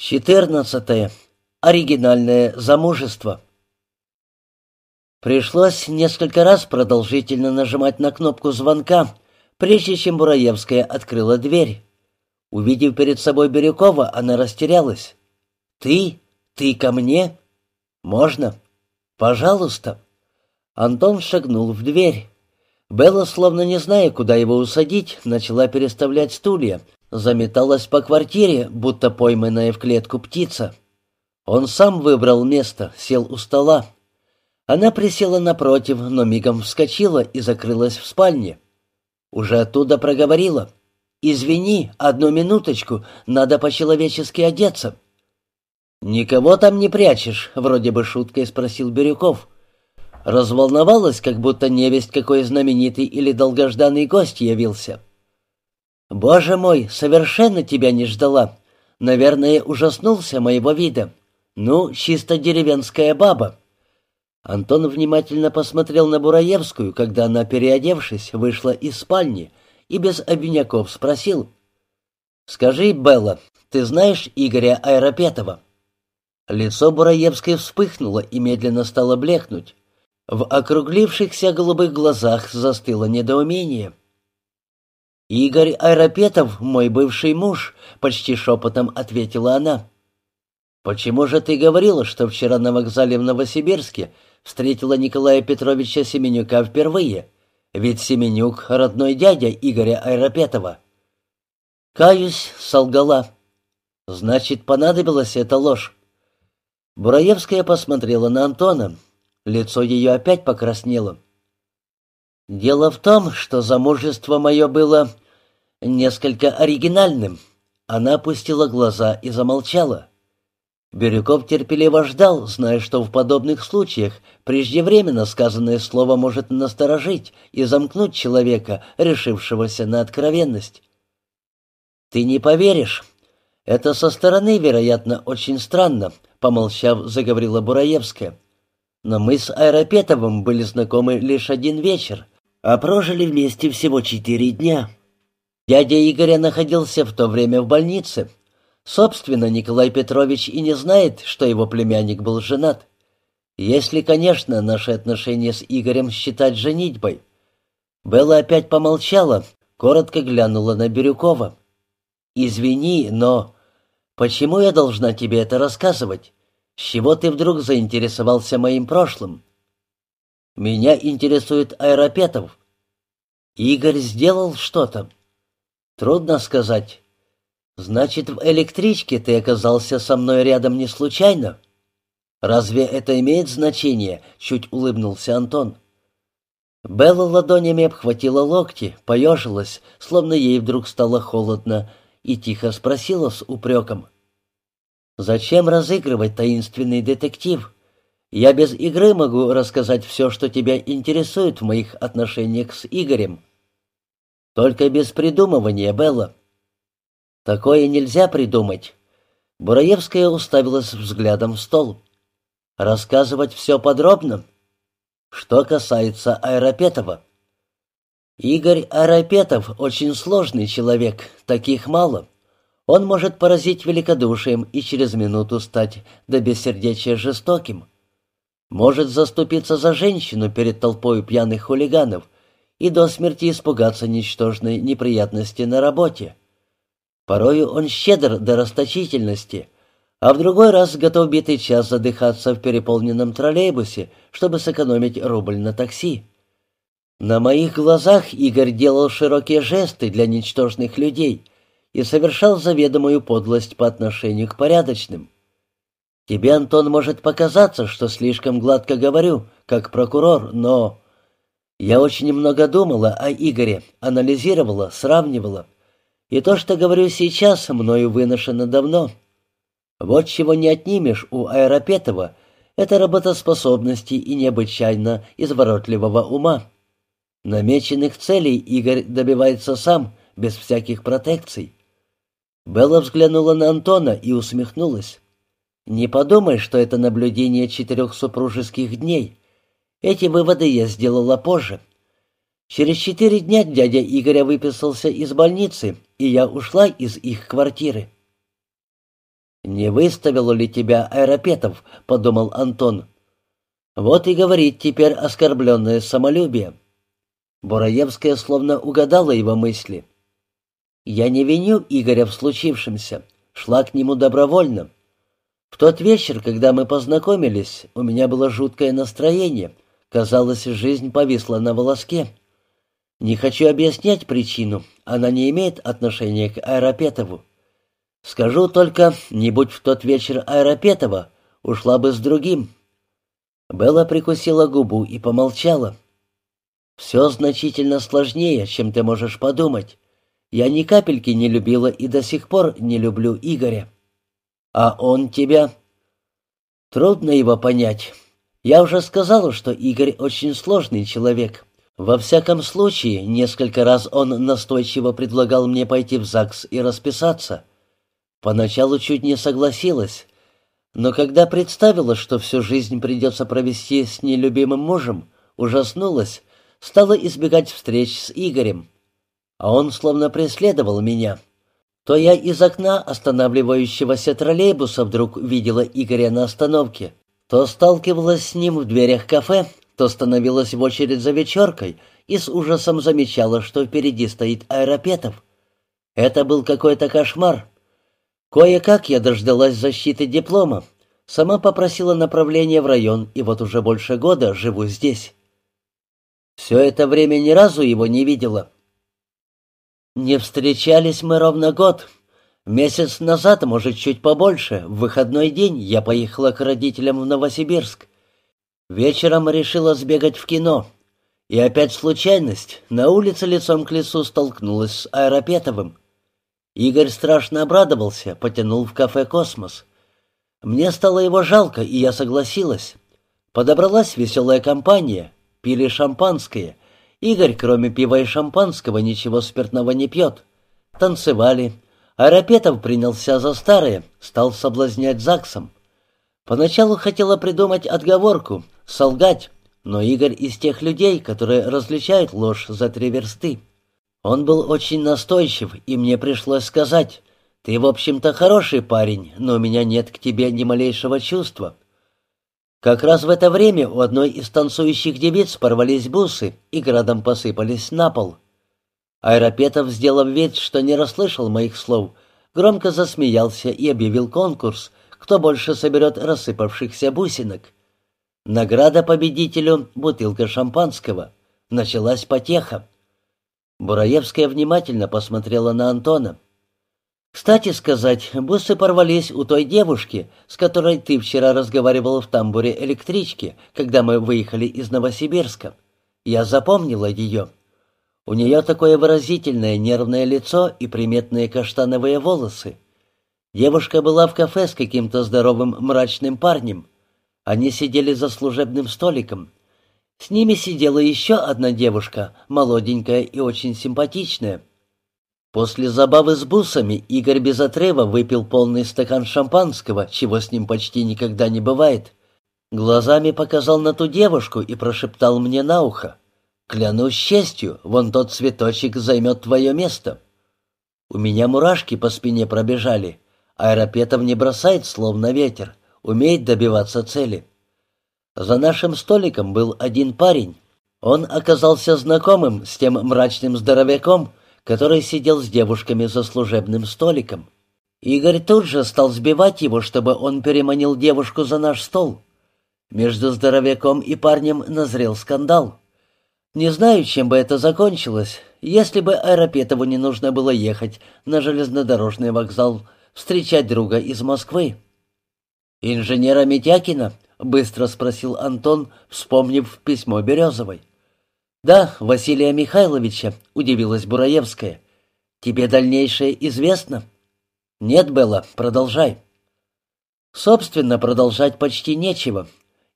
14. Оригинальное замужество. Пришлось несколько раз продолжительно нажимать на кнопку звонка, прежде чем Бураевская открыла дверь. Увидев перед собой Бирюкова, она растерялась. «Ты? Ты ко мне? Можно? Пожалуйста». Антон шагнул в дверь. Белла, словно не зная, куда его усадить, начала переставлять стулья, Заметалась по квартире, будто пойманная в клетку птица. Он сам выбрал место, сел у стола. Она присела напротив, но мигом вскочила и закрылась в спальне. Уже оттуда проговорила. «Извини, одну минуточку, надо по-человечески одеться». «Никого там не прячешь?» — вроде бы шуткой спросил Бирюков. Разволновалась, как будто невесть какой знаменитый или долгожданный гость явился. «Боже мой, совершенно тебя не ждала. Наверное, ужаснулся моего вида. Ну, чисто деревенская баба». Антон внимательно посмотрел на Бураевскую, когда она, переодевшись, вышла из спальни, и без обиняков спросил. «Скажи, Белла, ты знаешь Игоря Айропетова?» Лицо Бураевской вспыхнуло и медленно стало блекнуть. В округлившихся голубых глазах застыло недоумение. «Игорь Айропетов, мой бывший муж», — почти шепотом ответила она. «Почему же ты говорила, что вчера на вокзале в Новосибирске встретила Николая Петровича Семенюка впервые? Ведь Семенюк — родной дядя Игоря Айропетова». «Каюсь», — солгала. «Значит, понадобилась эта ложь». Бураевская посмотрела на Антона. Лицо ее опять покраснело. «Дело в том, что замужество мое было несколько оригинальным». Она опустила глаза и замолчала. Бирюков терпеливо ждал, зная, что в подобных случаях преждевременно сказанное слово может насторожить и замкнуть человека, решившегося на откровенность. «Ты не поверишь. Это со стороны, вероятно, очень странно», — помолчав, заговорила Бураевская. «Но мы с Аэропетовым были знакомы лишь один вечер, а прожили вместе всего четыре дня. Дядя Игоря находился в то время в больнице. Собственно, Николай Петрович и не знает, что его племянник был женат. Если, конечно, наши отношения с Игорем считать женитьбой. Белла опять помолчала, коротко глянула на Бирюкова. «Извини, но... Почему я должна тебе это рассказывать? С чего ты вдруг заинтересовался моим прошлым?» Меня интересует Аэропетов. Игорь сделал что-то. Трудно сказать. Значит, в электричке ты оказался со мной рядом не случайно? Разве это имеет значение? Чуть улыбнулся Антон. Белла ладонями обхватила локти, поежилась, словно ей вдруг стало холодно, и тихо спросила с упреком. «Зачем разыгрывать таинственный детектив?» Я без игры могу рассказать все, что тебя интересует в моих отношениях с Игорем. Только без придумывания, Белла. Такое нельзя придумать. Бураевская уставилась взглядом в стол. Рассказывать все подробно? Что касается Аэропетова. Игорь Аэропетов очень сложный человек, таких мало. Он может поразить великодушием и через минуту стать до бессердечия жестоким может заступиться за женщину перед толпой пьяных хулиганов и до смерти испугаться ничтожной неприятности на работе. Порою он щедр до расточительности, а в другой раз готов битый час задыхаться в переполненном троллейбусе, чтобы сэкономить рубль на такси. На моих глазах Игорь делал широкие жесты для ничтожных людей и совершал заведомую подлость по отношению к порядочным. Тебе, Антон, может показаться, что слишком гладко говорю, как прокурор, но... Я очень много думала о Игоре, анализировала, сравнивала. И то, что говорю сейчас, мною выношено давно. Вот чего не отнимешь у Аэропетова, это работоспособности и необычайно изворотливого ума. Намеченных целей Игорь добивается сам, без всяких протекций. Белла взглянула на Антона и усмехнулась. Не подумай, что это наблюдение четырех супружеских дней. Эти выводы я сделала позже. Через четыре дня дядя Игоря выписался из больницы, и я ушла из их квартиры. «Не выставил ли тебя Аэропетов?» — подумал Антон. «Вот и говорит теперь оскорбленное самолюбие». Бураевская словно угадала его мысли. «Я не виню Игоря в случившемся, шла к нему добровольно. В тот вечер, когда мы познакомились, у меня было жуткое настроение, казалось, жизнь повисла на волоске». Не хочу объяснять причину, она не имеет отношения к Аэропетову. Скажу только, не будь в тот вечер Аэропетова, ушла бы с другим. Белла прикусила губу и помолчала. «Все значительно сложнее, чем ты можешь подумать. Я ни капельки не любила и до сих пор не люблю Игоря. А он тебя...» «Трудно его понять. Я уже сказала, что Игорь очень сложный человек. Во всяком случае, несколько раз он настойчиво предлагал мне пойти в ЗАГС и расписаться. Поначалу чуть не согласилась, но когда представила, что всю жизнь придется провести с нелюбимым мужем, ужаснулась, стала избегать встреч с Игорем. А он словно преследовал меня. То я из окна останавливающегося троллейбуса вдруг видела Игоря на остановке, то сталкивалась с ним в дверях кафе, то становилась в очередь за вечеркой и с ужасом замечала, что впереди стоит аэропетов. Это был какой-то кошмар. Кое-как я дождалась защиты диплома, сама попросила направление в район, и вот уже больше года живу здесь. Все это время ни разу его не видела. Не встречались мы ровно год. Месяц назад, может, чуть побольше, в выходной день я поехала к родителям в Новосибирск. Вечером решила сбегать в кино. И опять случайность. На улице лицом к лесу столкнулась с Аэропетовым. Игорь страшно обрадовался, потянул в кафе «Космос». Мне стало его жалко, и я согласилась. Подобралась веселая компания, пили шампанское. Игорь, кроме пива и шампанского, ничего спиртного не пьет. Танцевали. Аэропетов принялся за старое, стал соблазнять ЗАГСом. Поначалу хотела придумать отговорку, солгать, но Игорь из тех людей, которые различают ложь за три версты. Он был очень настойчив, и мне пришлось сказать, «Ты, в общем-то, хороший парень, но у меня нет к тебе ни малейшего чувства». Как раз в это время у одной из танцующих девиц порвались бусы и градом посыпались на пол. Аэропетов, сделав вид, что не расслышал моих слов, громко засмеялся и объявил конкурс, кто больше соберет рассыпавшихся бусинок. Награда победителю — бутылка шампанского. Началась потеха. Бураевская внимательно посмотрела на Антона. «Кстати сказать, бусы порвались у той девушки, с которой ты вчера разговаривал в тамбуре электрички, когда мы выехали из Новосибирска. Я запомнила ее. У нее такое выразительное нервное лицо и приметные каштановые волосы. Девушка была в кафе с каким-то здоровым мрачным парнем. Они сидели за служебным столиком. С ними сидела еще одна девушка, молоденькая и очень симпатичная. После забавы с бусами Игорь без выпил полный стакан шампанского, чего с ним почти никогда не бывает. Глазами показал на ту девушку и прошептал мне на ухо. «Клянусь честью, вон тот цветочек займет твое место». У меня мурашки по спине пробежали. Аэропетов не бросает слов на ветер, умеет добиваться цели. За нашим столиком был один парень. Он оказался знакомым с тем мрачным здоровяком, который сидел с девушками за служебным столиком. Игорь тут же стал сбивать его, чтобы он переманил девушку за наш стол. Между здоровяком и парнем назрел скандал. Не знаю, чем бы это закончилось, если бы Аэропетову не нужно было ехать на железнодорожный вокзал встречать друга из Москвы. «Инженера Митякина?» — быстро спросил Антон, вспомнив письмо Березовой. «Да, Василия Михайловича», — удивилась Бураевская. «Тебе дальнейшее известно?» «Нет, Белла, продолжай». «Собственно, продолжать почти нечего.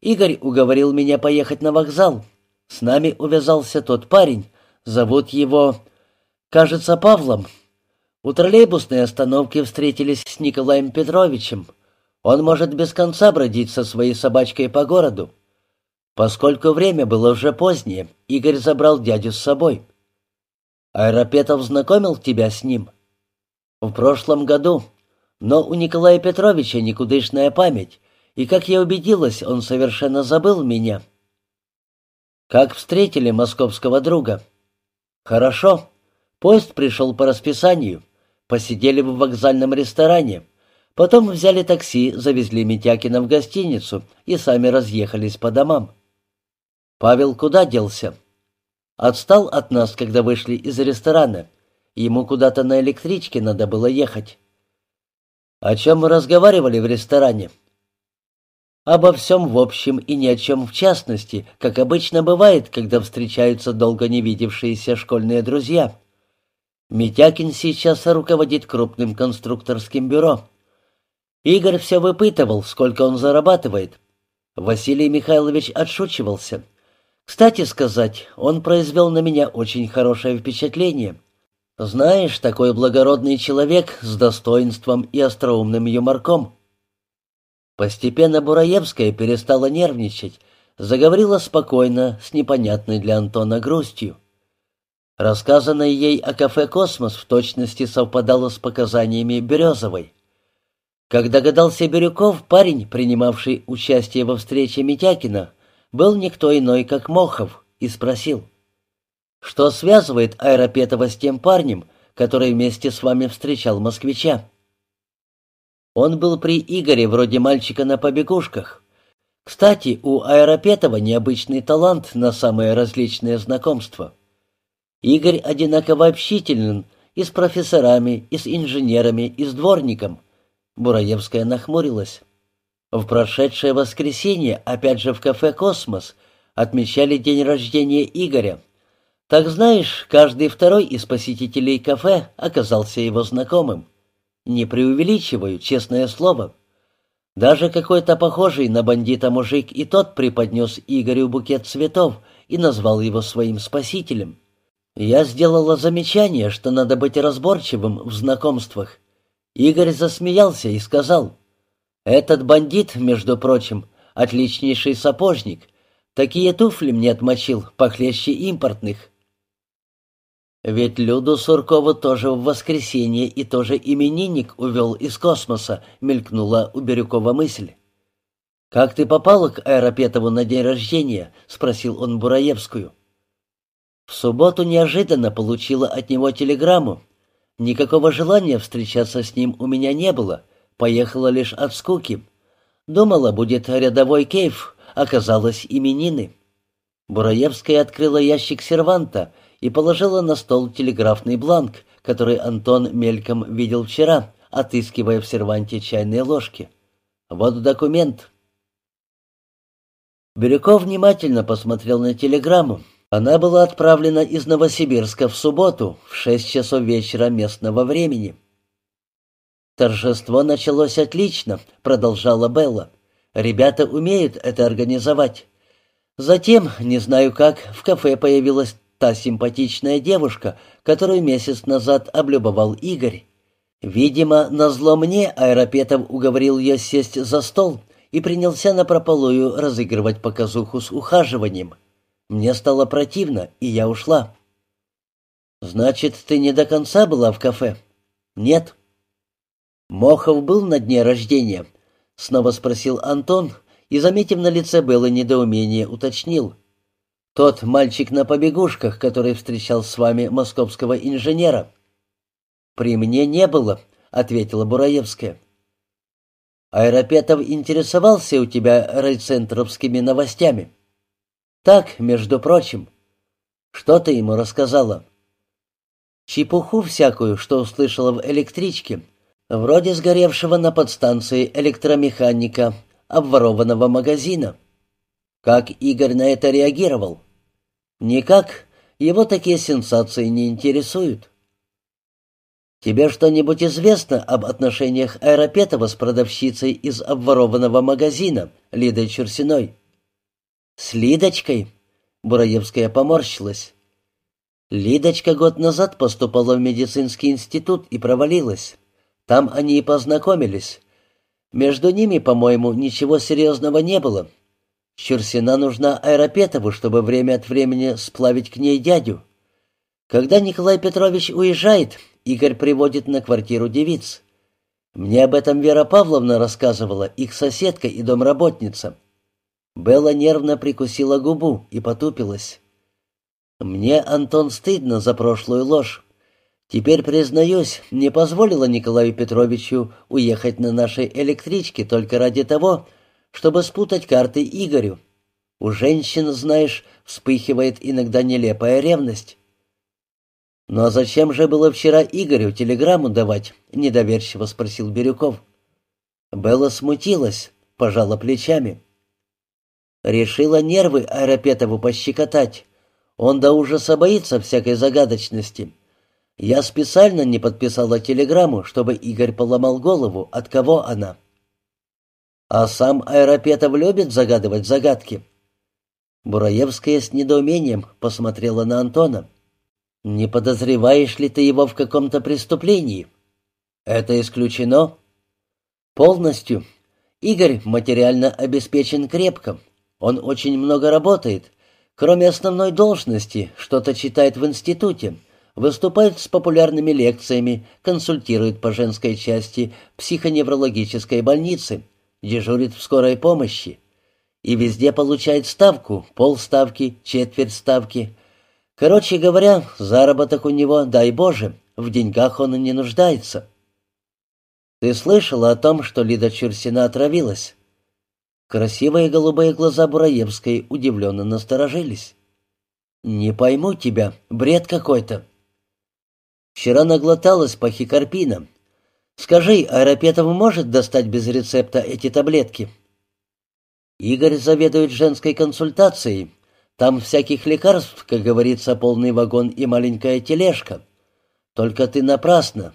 Игорь уговорил меня поехать на вокзал. С нами увязался тот парень. Зовут его, кажется, Павлом. У троллейбусной остановки встретились с Николаем Петровичем. Он может без конца бродить со своей собачкой по городу. Поскольку время было уже позднее, Игорь забрал дядю с собой. Аэропетов знакомил тебя с ним? В прошлом году. Но у Николая Петровича никудышная память, и, как я убедилась, он совершенно забыл меня. Как встретили московского друга? Хорошо. Поезд пришел по расписанию. Посидели в вокзальном ресторане. Потом взяли такси, завезли Митякина в гостиницу и сами разъехались по домам. Павел куда делся? Отстал от нас, когда вышли из ресторана. Ему куда-то на электричке надо было ехать. О чем мы разговаривали в ресторане? Обо всем в общем и ни о чем в частности, как обычно бывает, когда встречаются долго не видевшиеся школьные друзья. Митякин сейчас руководит крупным конструкторским бюро. Игорь все выпытывал, сколько он зарабатывает. Василий Михайлович отшучивался. Кстати сказать, он произвел на меня очень хорошее впечатление. Знаешь, такой благородный человек с достоинством и остроумным юморком. Постепенно Бураевская перестала нервничать, заговорила спокойно, с непонятной для Антона грустью. Рассказанное ей о кафе «Космос» в точности совпадало с показаниями Березовой. Как догадался Бирюков, парень, принимавший участие во встрече Митякина, был никто иной, как Мохов, и спросил, «Что связывает Аэропетова с тем парнем, который вместе с вами встречал москвича?» Он был при Игоре вроде мальчика на побегушках. Кстати, у Аэропетова необычный талант на самые различные знакомства. Игорь одинаково общителен и с профессорами, и с инженерами, и с дворником — Бураевская нахмурилась. В прошедшее воскресенье, опять же в кафе «Космос», отмечали день рождения Игоря. Так знаешь, каждый второй из посетителей кафе оказался его знакомым. Не преувеличиваю, честное слово. Даже какой-то похожий на бандита мужик и тот преподнес Игорю букет цветов и назвал его своим спасителем. Я сделала замечание, что надо быть разборчивым в знакомствах, Игорь засмеялся и сказал, «Этот бандит, между прочим, отличнейший сапожник. Такие туфли мне отмочил, похлеще импортных». Ведь Люду Суркову тоже в воскресенье и тоже именинник увел из космоса, мелькнула у Бирюкова мысль. «Как ты попала к Аэропетову на день рождения?» — спросил он Бураевскую. В субботу неожиданно получила от него телеграмму. Никакого желания встречаться с ним у меня не было, поехала лишь от скуки. Думала, будет рядовой кейф, оказалось именины. Бураевская открыла ящик серванта и положила на стол телеграфный бланк, который Антон мельком видел вчера, отыскивая в серванте чайные ложки. Вот документ. Бирюков внимательно посмотрел на телеграмму, она была отправлена из Новосибирска в субботу в шесть часов вечера местного времени. «Торжество началось отлично», — продолжала Белла. «Ребята умеют это организовать. Затем, не знаю как, в кафе появилась та симпатичная девушка, которую месяц назад облюбовал Игорь. Видимо, назло мне Аэропетов уговорил ее сесть за стол и принялся напропалую разыгрывать показуху с ухаживанием. Мне стало противно, и я ушла. «Значит, ты не до конца была в кафе?» «Нет». «Мохов был на дне рождения?» — снова спросил Антон, и, заметив на лице Беллы недоумение, уточнил. «Тот мальчик на побегушках, который встречал с вами московского инженера». «При мне не было», — ответила Бураевская. «Аэропетов интересовался у тебя райцентровскими новостями?» Так, между прочим. Что ты ему рассказала? Чепуху всякую, что услышала в электричке, вроде сгоревшего на подстанции электромеханика, обворованного магазина. Как Игорь на это реагировал? Никак, его такие сенсации не интересуют. Тебе что-нибудь известно об отношениях Аэропетова с продавщицей из обворованного магазина, Лидой Чурсиной? «С Лидочкой?» Бураевская поморщилась. Лидочка год назад поступала в медицинский институт и провалилась. Там они и познакомились. Между ними, по-моему, ничего серьезного не было. Чурсина нужна Аэропетову, чтобы время от времени сплавить к ней дядю. Когда Николай Петрович уезжает, Игорь приводит на квартиру девиц. Мне об этом Вера Павловна рассказывала, их соседка и домработница. Белла нервно прикусила губу и потупилась. Мне, Антон, стыдно за прошлую ложь. Теперь, признаюсь, не позволила Николаю Петровичу уехать на нашей электричке только ради того, чтобы спутать карты Игорю. У женщин, знаешь, вспыхивает иногда нелепая ревность. «Ну а зачем же было вчера Игорю телеграмму давать?» — недоверчиво спросил Бирюков. Белла смутилась, пожала плечами. Решила нервы Аэропетову пощекотать. Он до ужаса боится всякой загадочности. Я специально не подписала телеграмму, чтобы Игорь поломал голову, от кого она. А сам Аэропетов любит загадывать загадки. Бураевская с недоумением посмотрела на Антона. «Не подозреваешь ли ты его в каком-то преступлении?» «Это исключено?» «Полностью. Игорь материально обеспечен крепко. Он очень много работает. Кроме основной должности, что-то читает в институте, выступает с популярными лекциями, консультирует по женской части психоневрологической больницы, дежурит в скорой помощи. И везде получает ставку, полставки, четверть ставки. Короче говоря, заработок у него, дай Боже, в деньгах он и не нуждается. Ты слышала о том, что Лида Чурсина отравилась? Красивые голубые глаза Бураевской удивленно насторожились. «Не пойму тебя, бред какой-то». «Вчера наглоталась пахикарпина. Скажи, Аэропетов может достать без рецепта эти таблетки?» «Игорь заведует женской консультацией. Там всяких лекарств, как говорится, полный вагон и маленькая тележка. Только ты напрасно.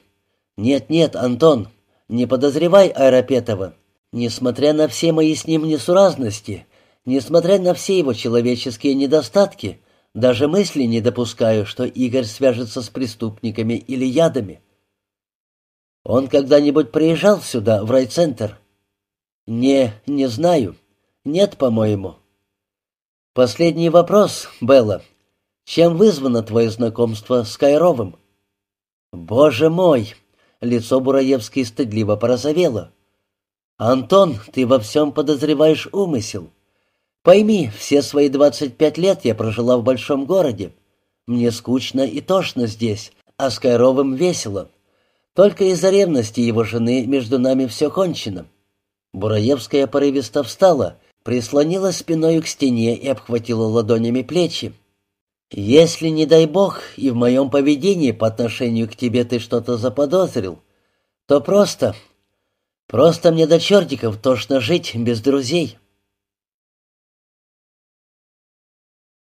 Нет-нет, Антон, не подозревай Аэропетова. Несмотря на все мои с ним несуразности, несмотря на все его человеческие недостатки, даже мысли не допускаю, что Игорь свяжется с преступниками или ядами. Он когда-нибудь приезжал сюда, в райцентр? Не, не знаю. Нет, по-моему. Последний вопрос, Белла. Чем вызвано твое знакомство с Кайровым? Боже мой! Лицо Бураевски стыдливо порозовело. «Антон, ты во всем подозреваешь умысел. Пойми, все свои двадцать пять лет я прожила в большом городе. Мне скучно и тошно здесь, а с Кайровым весело. Только из-за ревности его жены между нами все кончено». Бураевская порывисто встала, прислонила спиной к стене и обхватила ладонями плечи. «Если, не дай бог, и в моем поведении по отношению к тебе ты что-то заподозрил, то просто Просто мне до чертиков тошно жить без друзей.